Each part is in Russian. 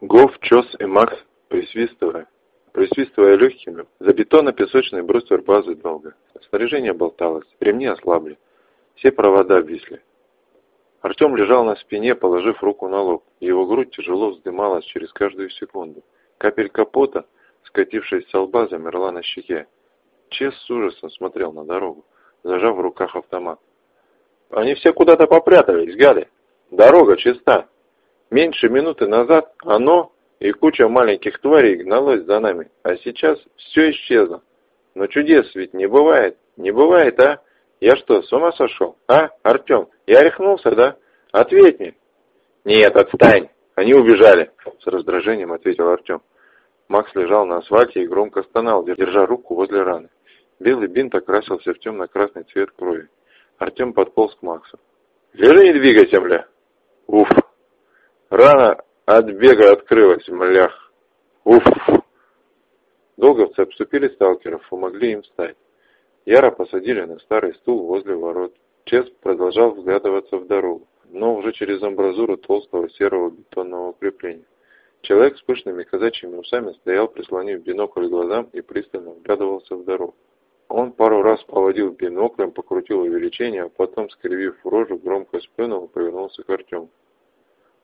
Гоф, Чос и Макс, присвистывая, присвистывая легкими, за бетонно-песочный бруствер базы долго. Снаряжение болталось, ремни ослабли, все провода висли. Артем лежал на спине, положив руку на лоб. Его грудь тяжело вздымалась через каждую секунду. Капелька пота, скатившись со лба, замерла на щеке. Чес с ужасом смотрел на дорогу, зажав в руках автомат. «Они все куда-то попрятались, гады! Дорога чиста! Меньше минуты назад оно и куча маленьких тварей гналось за нами, а сейчас все исчезло. Но чудес ведь не бывает, не бывает, а? Я что, с ума сошел? А, Артем, я рехнулся, да? Ответь мне!» «Нет, отстань! Они убежали!» С раздражением ответил Артем. Макс лежал на асфальте и громко стонал, держа руку возле раны. Белый бинт окрасился в темно-красный цвет крови. Артем подполз к Максу. «Лежи, не двигайся, бля!» «Уф! Рана от бега открылась, млях! Уф!» Долговцы обступили сталкеров, помогли им встать. Яра посадили на старый стул возле ворот. Чес продолжал вглядываться в дорогу, но уже через амбразуру толстого серого бетонного укрепления. Человек с пышными казачьими усами стоял, прислонив бинокль глазам и пристально вглядывался в дорогу. Он пару раз поводил биноклем, покрутил увеличение, а потом, скривив рожу, громко сплюнул и повернулся к Артему.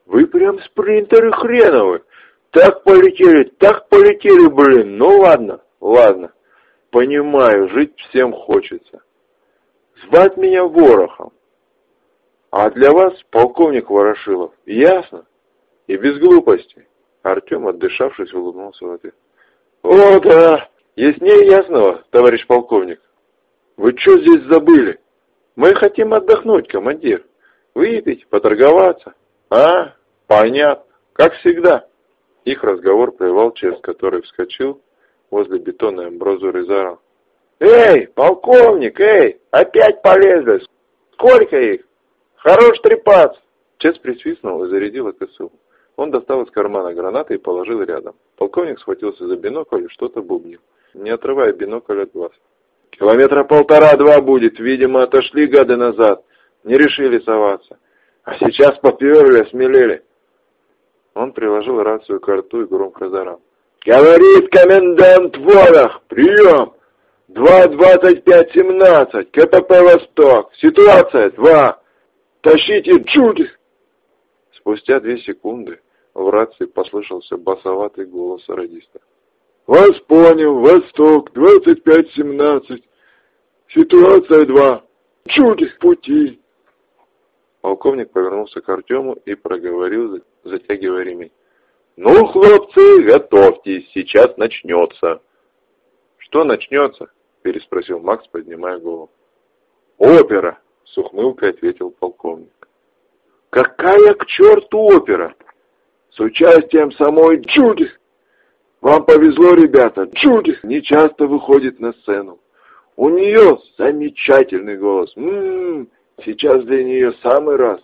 «Вы прям спринтеры хреновы! Так полетели, так полетели, блин! Ну ладно, ладно. Понимаю, жить всем хочется. Звать меня Ворохом. А для вас полковник Ворошилов. Ясно? И без глупостей. Артем, отдышавшись, улыбнулся в ответ. «О, да! Яснее ясного, товарищ полковник. Вы что здесь забыли? Мы хотим отдохнуть, командир. Выпить, поторговаться. А, понятно. Как всегда». Их разговор прервал Чес, который вскочил возле бетонной амбразуры и заорал. «Эй, полковник, эй, опять полезли! Сколько их? Хорош трепаться!» Чес присвистнул и зарядил КСУ. Он достал из кармана гранаты и положил рядом. Полковник схватился за бинокль и что-то бубнил, не отрывая бинокль от глаз. «Километра полтора-два будет, видимо, отошли гады назад, не решили соваться. А сейчас поперли, смелели». Он приложил рацию к рту и громко заорал. «Говорит комендант Волох! Прием! 2.25.17, КПП «Восток», ситуация 2, тащите Джуди!» Спустя две секунды в рации послышался басоватый голос радиста. «Вас понял, Восток, 2517, ситуация 2, чуди в пути!» Полковник повернулся к Артему и проговорил, затягивая ремень. «Ну, хлопцы, готовьтесь, сейчас начнется!» «Что начнется?» – переспросил Макс, поднимая голову. «Опера!» – с ухмылкой ответил полковник. «Какая к черту опера?» «С участием самой Джуди!» «Вам повезло, ребята, Джуди не часто выходит на сцену. У нее замечательный голос. Ммм, сейчас для нее самый раз.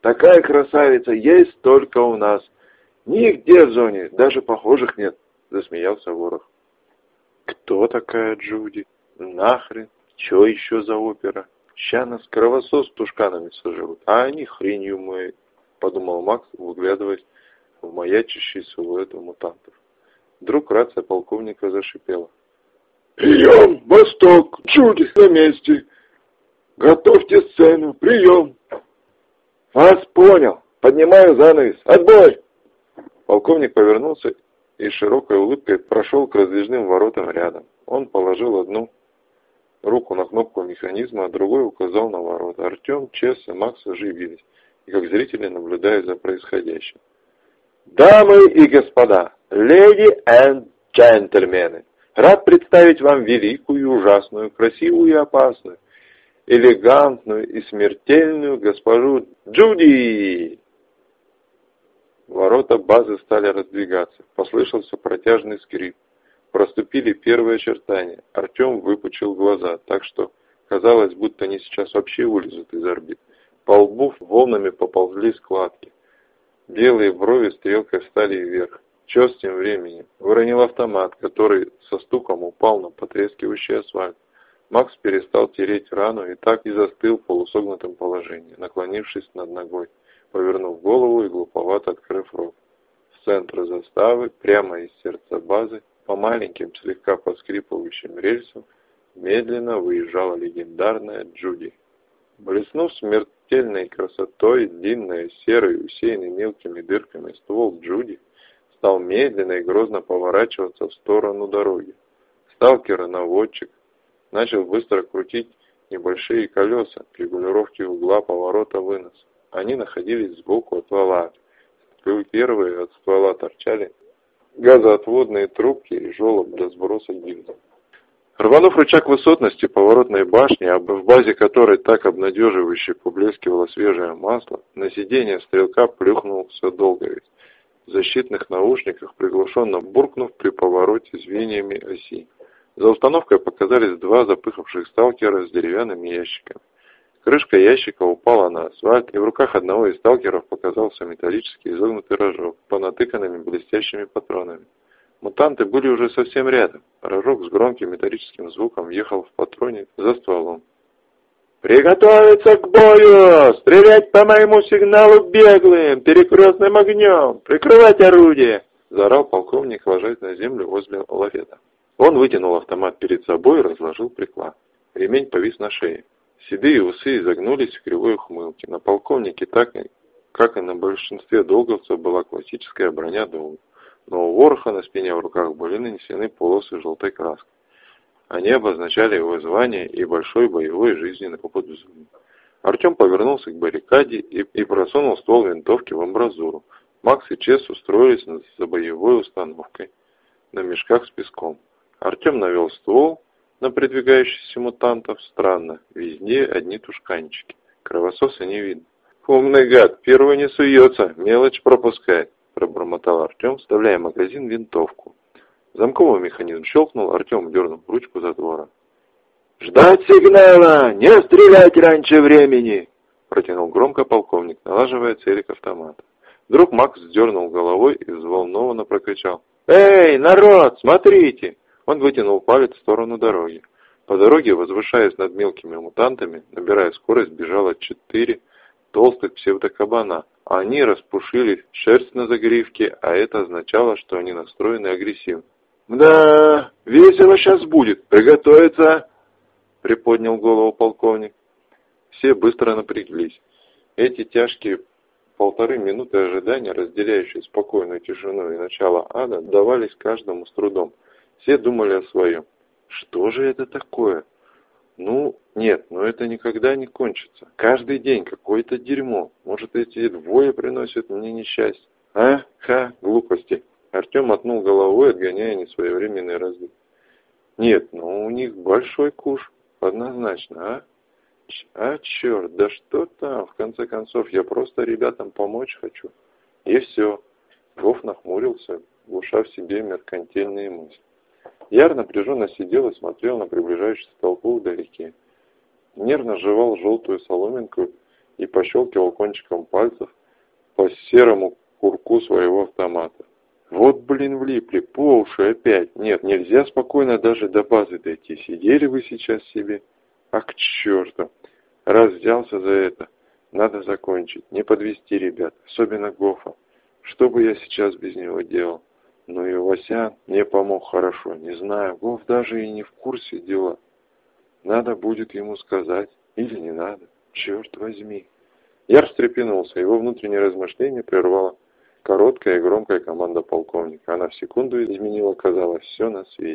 Такая красавица есть только у нас. Нигде в зоне, даже похожих нет», — засмеялся Ворох. «Кто такая Джуди? Нахрен? Че еще за опера?» Ща нас кровосос с тушканами сожрут, а они хренью мы, подумал Макс, выглядываясь в маячащие силуэты мутантов. Вдруг рация полковника зашипела. «Прием! Восток! Чуди на месте! Готовьте сцену! Прием!» «Вас понял! Поднимаю занавес! Отбой!» Полковник повернулся и широкой улыбкой прошел к раздвижным воротам рядом. Он положил одну руку на кнопку механизма, а другой указал на ворота. Артем, Чес и Макс оживились, и как зрители наблюдают за происходящим. Дамы и господа, леди и джентльмены, рад представить вам великую, ужасную, красивую и опасную, элегантную и смертельную госпожу Джуди. Ворота базы стали раздвигаться. Послышался протяжный скрип. Проступили первые очертания. Артем выпучил глаза, так что казалось, будто они сейчас вообще вылезут из орбит. По лбу волнами поползли складки. Белые брови стрелкой встали вверх. Чес тем временем выронил автомат, который со стуком упал на потрескивающий асфальт. Макс перестал тереть рану и так и застыл в полусогнутом положении, наклонившись над ногой, повернув голову и глуповато открыв рот. центра заставы, прямо из сердца базы, по маленьким, слегка поскрипывающим рельсам, медленно выезжала легендарная Джуди. Блеснув смертельной красотой, длинный, серый, усеянный мелкими дырками ствол Джуди стал медленно и грозно поворачиваться в сторону дороги. Сталкер-наводчик начал быстро крутить небольшие колеса к регулировке угла поворота вынос. Они находились сбоку от ствола. Первые от ствола торчали газоотводные трубки и желоб для сброса гильзы. Рванув рычаг высотности поворотной башни, в базе которой так обнадеживающе поблескивало свежее масло, на сиденье стрелка плюхнулся долговец. В защитных наушниках, приглушенно буркнув при повороте звеньями оси. За установкой показались два запыхавших сталкера с деревянными ящиками. Крышка ящика упала на асфальт, и в руках одного из сталкеров показался металлический изогнутый рожок, понатыканными блестящими патронами. Мутанты были уже совсем рядом. Рожок с громким металлическим звуком въехал в патроне за стволом. «Приготовиться к бою! Стрелять по моему сигналу беглым, перекрестным огнем! Прикрывать орудие!» Заорал полковник, ложась на землю возле лафета. Он вытянул автомат перед собой и разложил приклад. Ремень повис на шее. Седые усы изогнулись в кривой ухмылке. На полковнике, так как и на большинстве долговцев, была классическая броня долга но у вороха на спине в руках были нанесены полосы желтой краской. Они обозначали его звание и большой боевой жизненный опыт в. Артем повернулся к баррикаде и, и просунул ствол винтовки в амбразуру. Макс и Чес устроились за боевой установкой на мешках с песком. Артем навел ствол на придвигающихся мутантов. Странно, везде одни тушканчики. Кровососа не видно. «Умный гад, первый не суется, мелочь пропускает», пробормотал Артем, вставляя в магазин винтовку. Замковый механизм щелкнул, Артем дернул ручку затвора. «Ждать сигнала! Не стрелять раньше времени!» Протянул громко полковник, налаживая целик автомата. Вдруг Макс дернул головой и взволнованно прокричал. «Эй, народ, смотрите!» Он вытянул палец в сторону дороги. По дороге, возвышаясь над мелкими мутантами, набирая скорость, бежало четыре толстых псевдокабана. Они распушили шерсть на загривке, а это означало, что они настроены агрессивно. «Да, весело сейчас будет. Приготовиться!» — приподнял голову полковник. Все быстро напряглись. Эти тяжкие полторы минуты ожидания, разделяющие спокойную тишину и начало ада, давались каждому с трудом. Все думали о своем. Что же это такое? Ну, нет, но это никогда не кончится. Каждый день какое-то дерьмо. Может, эти двое приносят мне несчастье. А? Ха, глупости. Артем мотнул головой, отгоняя несвоевременный раздых. Нет, ну у них большой куш, однозначно, а? А, черт, да что там, в конце концов, я просто ребятам помочь хочу. И все. Вов нахмурился, глуша в себе меркантильные мысли. Яр напряженно сидел и смотрел на приближающуюся толпу вдалеке. Нервно жевал желтую соломинку и пощелкивал кончиком пальцев по серому курку своего автомата. Вот, блин, влипли, по уши опять. Нет, нельзя спокойно даже до базы дойти. Сидели вы сейчас себе. А к черту. Раз взялся за это, надо закончить. Не подвести ребят, особенно Гофа. Что бы я сейчас без него делал? Но и Вася мне помог хорошо. Не знаю, Гов даже и не в курсе дела. Надо будет ему сказать. Или не надо. Черт возьми. Яр встрепенулся. Его внутреннее размышление прервало короткая и громкая команда полковника. Она в секунду изменила, казалось, все на свете.